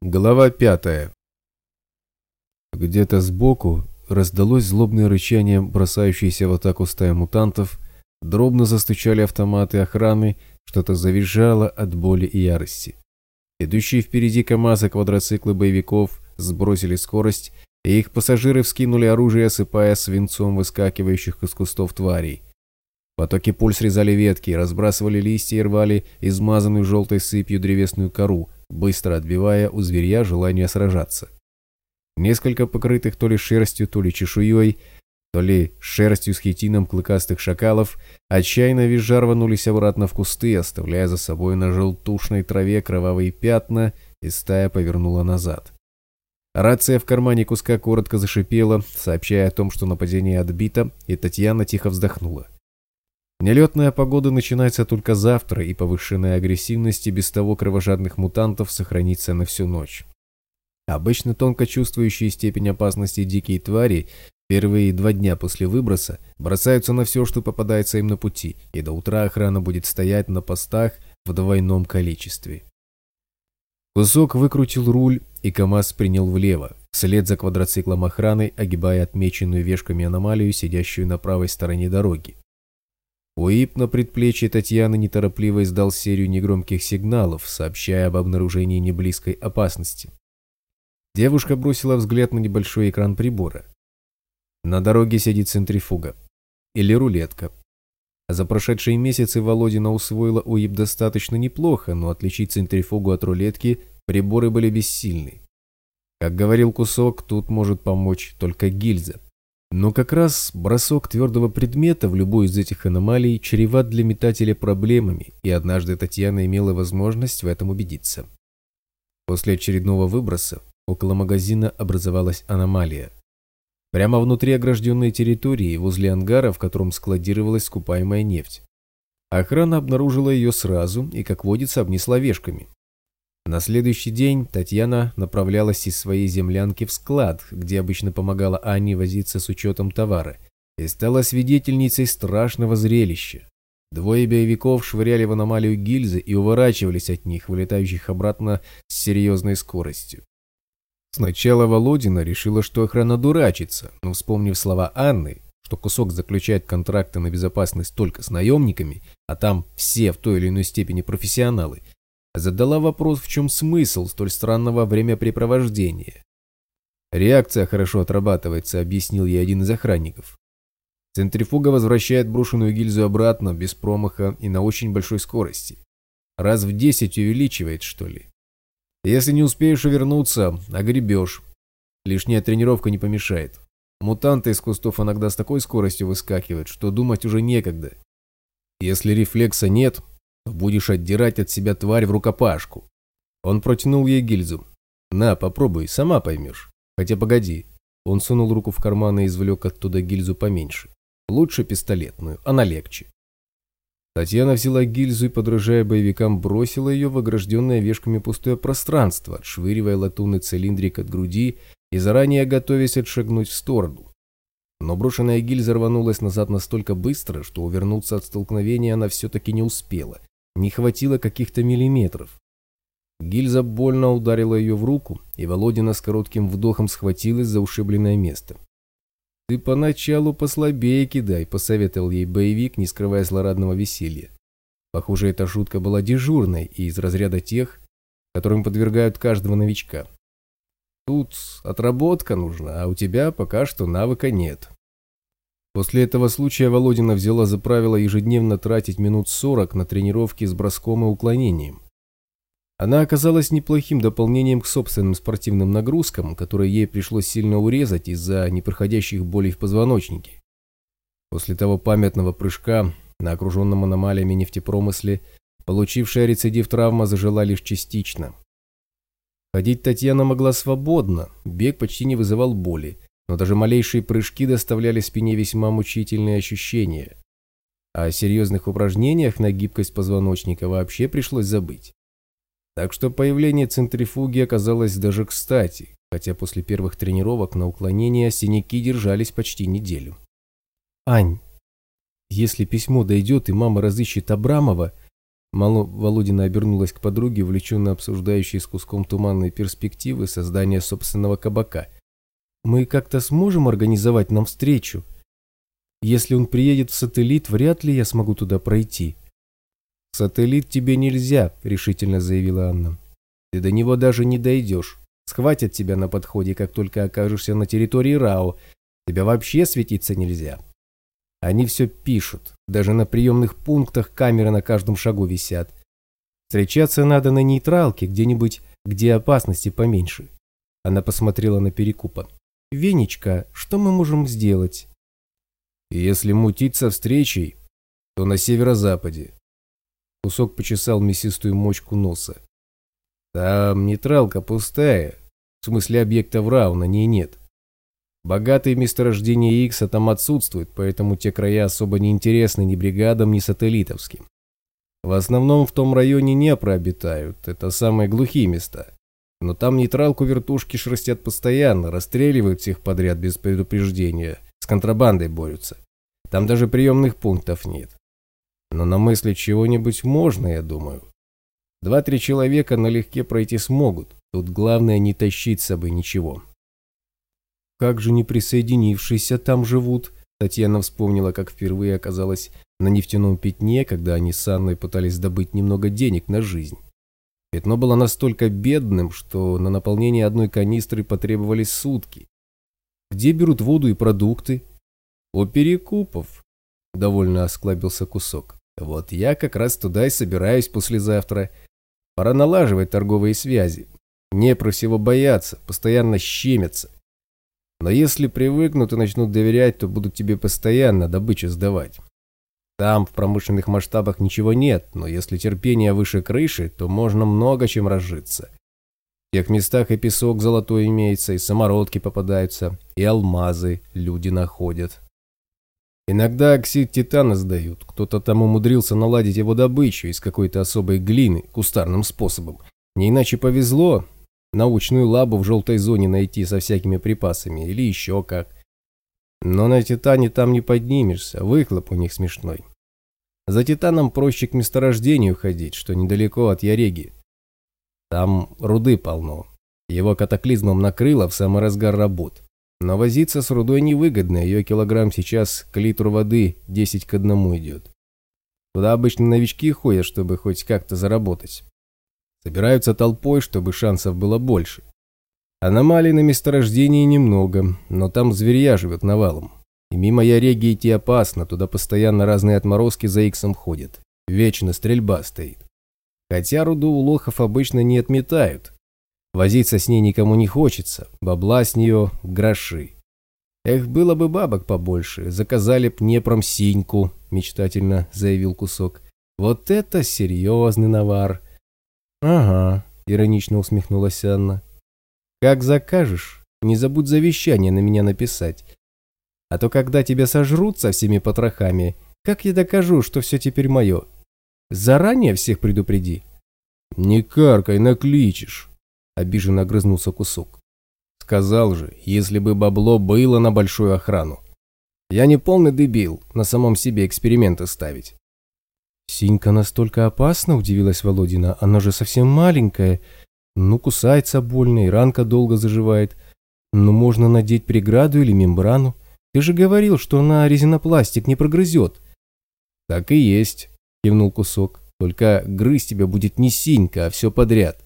Глава пятая. Где-то сбоку раздалось злобное рычание, бросающееся в атаку стая мутантов, дробно застучали автоматы охраны, что-то завизжало от боли и ярости. Идущие впереди КамАЗа квадроциклы боевиков сбросили скорость, и их пассажиры вскинули оружие, осыпая свинцом выскакивающих из кустов тварей. Потоки пуль срезали ветки, разбрасывали листья и рвали измазанную желтой сыпью древесную кору, быстро отбивая у зверя желание сражаться. Несколько покрытых то ли шерстью, то ли чешуей, то ли шерстью с хитином клыкастых шакалов, отчаянно визжа рванулись обратно в кусты, оставляя за собой на желтушной траве кровавые пятна, и стая повернула назад. Рация в кармане куска коротко зашипела, сообщая о том, что нападение отбито, и Татьяна тихо вздохнула. Нелетная погода начинается только завтра, и повышенная агрессивность и без того кровожадных мутантов сохранится на всю ночь. Обычно тонко чувствующие степень опасности дикие твари первые два дня после выброса бросаются на все, что попадается им на пути, и до утра охрана будет стоять на постах в двойном количестве. Кусок выкрутил руль, и КамАЗ принял влево, вслед за квадроциклом охраны, огибая отмеченную вешками аномалию, сидящую на правой стороне дороги. УИП на предплечье Татьяны неторопливо издал серию негромких сигналов, сообщая об обнаружении неблизкой опасности. Девушка бросила взгляд на небольшой экран прибора. На дороге сидит центрифуга. Или рулетка. За прошедшие месяцы Володина усвоила УИП достаточно неплохо, но отличить центрифугу от рулетки приборы были бессильны. Как говорил Кусок, тут может помочь только гильза. Но как раз бросок твердого предмета в любую из этих аномалий чреват для метателя проблемами, и однажды Татьяна имела возможность в этом убедиться. После очередного выброса около магазина образовалась аномалия. Прямо внутри огражденной территории, возле ангара, в котором складировалась скупаемая нефть. Охрана обнаружила ее сразу и, как водится, обнесла вешками. На следующий день Татьяна направлялась из своей землянки в склад, где обычно помогала Анне возиться с учетом товара, и стала свидетельницей страшного зрелища. Двое боевиков швыряли в аномалию гильзы и уворачивались от них, вылетающих обратно с серьезной скоростью. Сначала Володина решила, что охрана дурачится, но вспомнив слова Анны, что кусок заключает контракты на безопасность только с наемниками, а там все в той или иной степени профессионалы, задала вопрос, в чем смысл столь странного времяпрепровождения. «Реакция хорошо отрабатывается», — объяснил ей один из охранников. Центрифуга возвращает брошенную гильзу обратно, без промаха и на очень большой скорости. Раз в десять увеличивает, что ли. Если не успеешь увернуться, огребешь. Лишняя тренировка не помешает. Мутанты из кустов иногда с такой скоростью выскакивают, что думать уже некогда. Если рефлекса нет, Будешь отдирать от себя тварь в рукопашку. Он протянул ей гильзу. На, попробуй, сама поймешь. Хотя погоди. Он сунул руку в карман и извлек оттуда гильзу поменьше. Лучше пистолетную, она легче. Татьяна взяла гильзу и, подражая боевикам, бросила ее в огражденное вешками пустое пространство, отшвыривая латунный цилиндрик от груди и заранее готовясь отшагнуть в сторону. Но брошенная гильза рванулась назад настолько быстро, что увернуться от столкновения она все-таки не успела, не хватило каких-то миллиметров. Гильза больно ударила ее в руку, и Володина с коротким вдохом схватилась за ушибленное место. «Ты поначалу послабее кидай», — посоветовал ей боевик, не скрывая злорадного веселья. Похоже, эта шутка была дежурной и из разряда тех, которым подвергают каждого новичка. Тут отработка нужна, а у тебя пока что навыка нет. После этого случая Володина взяла за правило ежедневно тратить минут 40 на тренировки с броском и уклонением. Она оказалась неплохим дополнением к собственным спортивным нагрузкам, которые ей пришлось сильно урезать из-за непроходящих болей в позвоночнике. После того памятного прыжка на окруженном аномалиями нефтепромысле, получившая рецидив травма зажила лишь частично. Ходить Татьяна могла свободно, бег почти не вызывал боли, но даже малейшие прыжки доставляли спине весьма мучительные ощущения. О серьезных упражнениях на гибкость позвоночника вообще пришлось забыть. Так что появление центрифуги оказалось даже кстати, хотя после первых тренировок на уклонение синяки держались почти неделю. «Ань, если письмо дойдет и мама разыщет Абрамова, Мало Володина обернулась к подруге, увлеченно обсуждающей с куском туманной перспективы создания собственного кабака. «Мы как-то сможем организовать нам встречу? Если он приедет в сателлит, вряд ли я смогу туда пройти». «Сателлит тебе нельзя», — решительно заявила Анна. «Ты до него даже не дойдешь. Схватят тебя на подходе, как только окажешься на территории РАО. Тебя вообще светиться нельзя». Они все пишут. Даже на приемных пунктах камеры на каждом шагу висят. Встречаться надо на нейтралке, где-нибудь, где опасности поменьше. Она посмотрела на Перекупа. «Венечка, что мы можем сделать?» «Если мутить со встречей, то на северо-западе». Кусок почесал мясистую мочку носа. «Там нейтралка пустая. В смысле объекта ВРАУ на ней нет. Богатые месторождения Икса там отсутствуют, поэтому те края особо не интересны ни бригадам, ни сателлитовским. В основном в том районе Днепра обитают, это самые глухие места. Но там нейтралку вертушки шерстят постоянно, расстреливают всех подряд без предупреждения, с контрабандой борются. Там даже приемных пунктов нет. Но на мысли чего-нибудь можно, я думаю. Два-три человека налегке пройти смогут, тут главное не тащить с собой ничего. Как же не присоединившиеся там живут? Татьяна вспомнила, как впервые оказалась на нефтяном пятне, когда они с Анной пытались добыть немного денег на жизнь. Пятно было настолько бедным, что на наполнение одной канистры потребовались сутки. Где берут воду и продукты? У перекупов. Довольно осклабился кусок. Вот я как раз туда и собираюсь послезавтра. Пора налаживать торговые связи. Не про всего бояться, постоянно щемятся. Но если привыкнут и начнут доверять, то будут тебе постоянно добычу сдавать. Там в промышленных масштабах ничего нет, но если терпение выше крыши, то можно много чем разжиться. В тех местах и песок золотой имеется, и самородки попадаются, и алмазы люди находят. Иногда оксид титана сдают, кто-то там умудрился наладить его добычу из какой-то особой глины кустарным способом. Не иначе повезло, научную лабу в желтой зоне найти со всякими припасами или еще как. Но на Титане там не поднимешься, выхлоп у них смешной. За Титаном проще к месторождению ходить, что недалеко от Яреги. Там руды полно. Его катаклизмом накрыло в самый разгар работ. Но возиться с рудой невыгодно, ее килограмм сейчас к литру воды 10 к одному идет. Туда обычно новички ходят, чтобы хоть как-то заработать. Собираются толпой, чтобы шансов было больше. Аномалий на месторождении немного, но там зверья живет навалом. И мимо Яреги идти опасно, туда постоянно разные отморозки за иксом ходят. Вечно стрельба стоит. Хотя руду у лохов обычно не отметают. Возиться с ней никому не хочется, бабла с нее гроши. Эх, было бы бабок побольше, заказали б Днепром синьку, мечтательно заявил кусок. Вот это серьезный навар. «Ага», — иронично усмехнулась Анна. «Как закажешь, не забудь завещание на меня написать. А то когда тебя сожрут со всеми потрохами, как я докажу, что все теперь мое? Заранее всех предупреди». «Не каркай, накличешь», — обиженно грызнулся кусок. «Сказал же, если бы бабло было на большую охрану. Я не полный дебил, на самом себе эксперименты ставить. «Синька настолько опасна?» – удивилась Володина. «Она же совсем маленькая. Ну, кусается больно, и ранка долго заживает. Ну, можно надеть преграду или мембрану. Ты же говорил, что она резинопластик не прогрызет». «Так и есть», – кивнул кусок. «Только грызть тебя будет не синька, а все подряд.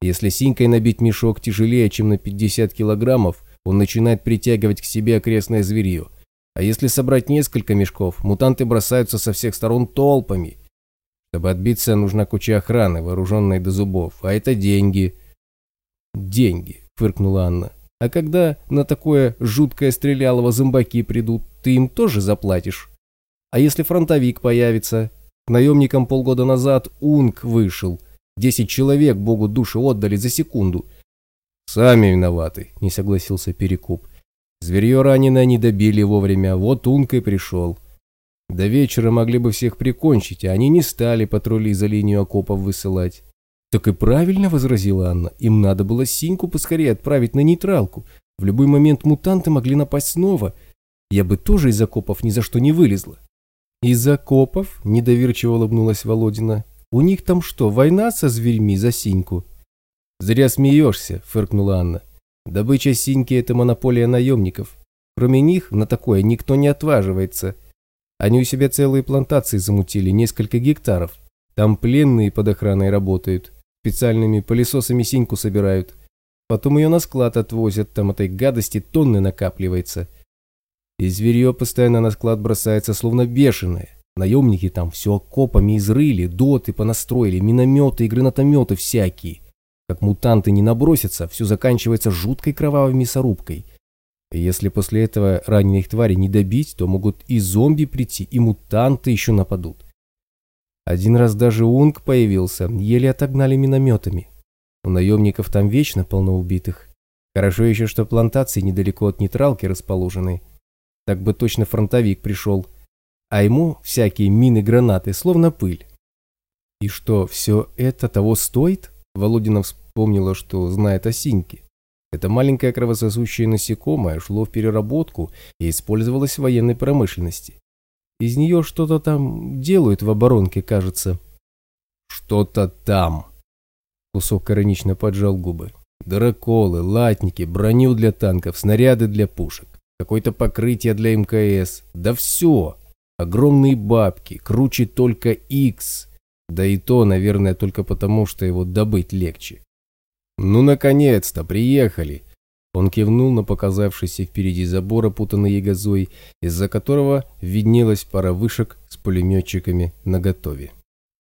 Если синькой набить мешок тяжелее, чем на 50 килограммов, он начинает притягивать к себе окрестное зверье. А если собрать несколько мешков, мутанты бросаются со всех сторон толпами. Чтобы отбиться, нужна куча охраны, вооруженной до зубов. А это деньги. Деньги, фыркнула Анна. А когда на такое жуткое стрелялово зомбаки придут, ты им тоже заплатишь? А если фронтовик появится? К наемникам полгода назад Унг вышел. Десять человек богу души отдали за секунду. Сами виноваты, не согласился Перекуп. Зверье раненое не добили вовремя, вот Унг и пришел. До вечера могли бы всех прикончить, а они не стали патрули за линию окопов высылать. Так и правильно, возразила Анна, им надо было Синьку поскорее отправить на нейтралку. В любой момент мутанты могли напасть снова. Я бы тоже из окопов ни за что не вылезла. Из окопов? Недоверчиво улыбнулась Володина. У них там что, война со зверьми за синьку? Зря смеешься, фыркнула Анна. Добыча синьки – это монополия наемников. Кроме них на такое никто не отваживается. Они у себя целые плантации замутили, несколько гектаров. Там пленные под охраной работают. Специальными пылесосами синьку собирают. Потом ее на склад отвозят, там этой гадости тонны накапливается. И зверье постоянно на склад бросается, словно бешеное. Наемники там все окопами изрыли, доты понастроили, минометы и гранатометы всякие. Как мутанты не набросятся, все заканчивается жуткой кровавой мясорубкой. И если после этого раненых тварей не добить, то могут и зомби прийти, и мутанты еще нападут. Один раз даже Унг появился, еле отогнали минометами. У наемников там вечно полно убитых. Хорошо еще, что плантации недалеко от нейтралки расположены. Так бы точно фронтовик пришел. А ему всякие мины-гранаты, словно пыль. И что, все это того стоит? Володина вспомнила, что знает о синьке. Это маленькое кровососущее насекомое шло в переработку и использовалось в военной промышленности. Из нее что-то там делают в оборонке, кажется. Что-то там. Кусок иронично поджал губы. Драколы, латники, броню для танков, снаряды для пушек, какое-то покрытие для МКС. Да все. Огромные бабки, круче только X. Да и то, наверное, только потому, что его добыть легче. «Ну, наконец-то, приехали!» Он кивнул на показавшийся впереди забор, опутанный ягозой, из-за которого виднелась пара вышек с пулеметчиками наготове.